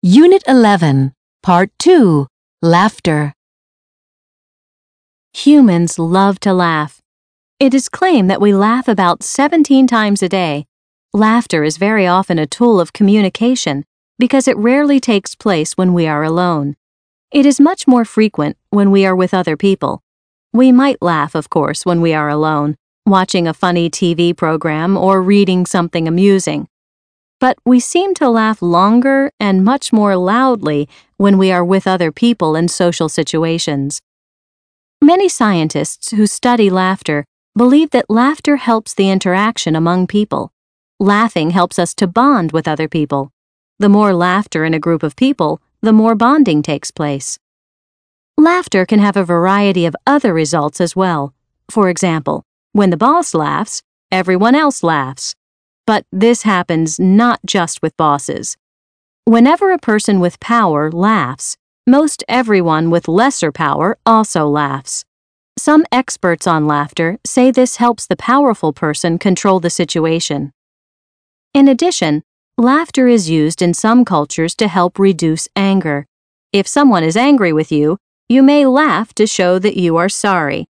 Unit 11, Part 2 Laughter. Humans love to laugh. It is claimed that we laugh about 17 times a day. Laughter is very often a tool of communication because it rarely takes place when we are alone. It is much more frequent when we are with other people. We might laugh, of course, when we are alone, watching a funny TV program or reading something amusing. But we seem to laugh longer and much more loudly when we are with other people in social situations. Many scientists who study laughter believe that laughter helps the interaction among people. Laughing helps us to bond with other people. The more laughter in a group of people, the more bonding takes place. Laughter can have a variety of other results as well. For example, when the boss laughs, everyone else laughs. But this happens not just with bosses. Whenever a person with power laughs, most everyone with lesser power also laughs. Some experts on laughter say this helps the powerful person control the situation. In addition, laughter is used in some cultures to help reduce anger. If someone is angry with you, you may laugh to show that you are sorry.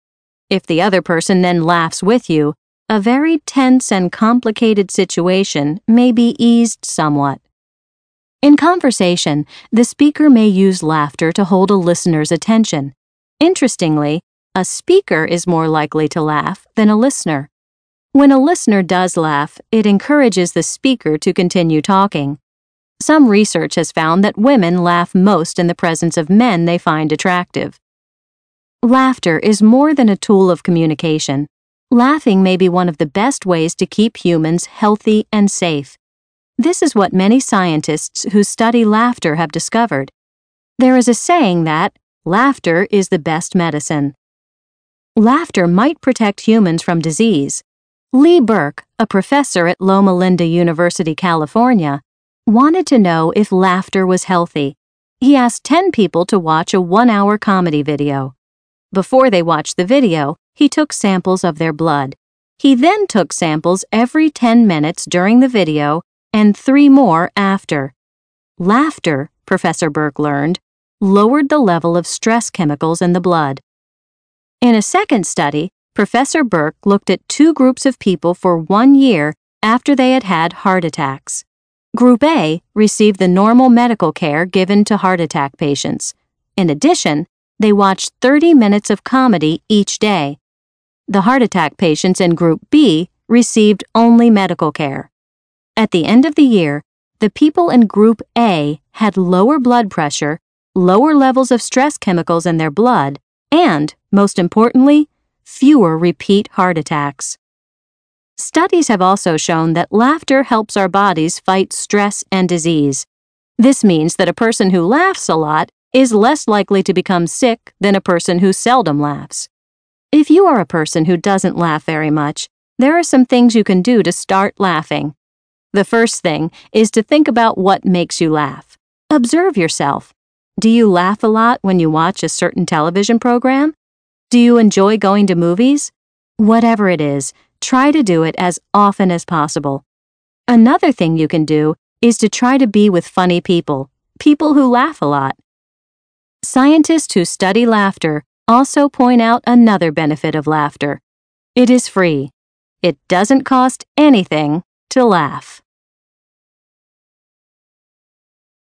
If the other person then laughs with you, a very tense and complicated situation may be eased somewhat. In conversation, the speaker may use laughter to hold a listener's attention. Interestingly, a speaker is more likely to laugh than a listener. When a listener does laugh, it encourages the speaker to continue talking. Some research has found that women laugh most in the presence of men they find attractive. Laughter is more than a tool of communication. Laughing may be one of the best ways to keep humans healthy and safe. This is what many scientists who study laughter have discovered. There is a saying that laughter is the best medicine. Laughter might protect humans from disease. Lee Berk, a professor at Loma Linda University, California, wanted to know if laughter was healthy. He asked 10 people to watch a one hour comedy video. Before they watched the video, he took samples of their blood. He then took samples every 10 minutes during the video and three more after. Laughter, Professor Berk learned, lowered the level of stress chemicals in the blood. In a second study, Professor Berk looked at two groups of people for one year after they had had heart attacks. Group A received the normal medical care given to heart attack patients. In addition, they watched 30 minutes of comedy each day. The heart attack patients in Group B received only medical care. At the end of the year, the people in Group A had lower blood pressure, lower levels of stress chemicals in their blood, and, most importantly, fewer repeat heart attacks. Studies have also shown that laughter helps our bodies fight stress and disease. This means that a person who laughs a lot is less likely to become sick than a person who seldom laughs. If you are a person who doesn't laugh very much, there are some things you can do to start laughing. The first thing is to think about what makes you laugh. Observe yourself. Do you laugh a lot when you watch a certain television program? Do you enjoy going to movies? Whatever it is, try to do it as often as possible. Another thing you can do is to try to be with funny people, people who laugh a lot. Scientists who study laughter also point out another benefit of laughter. It is free. It doesn't cost anything to laugh.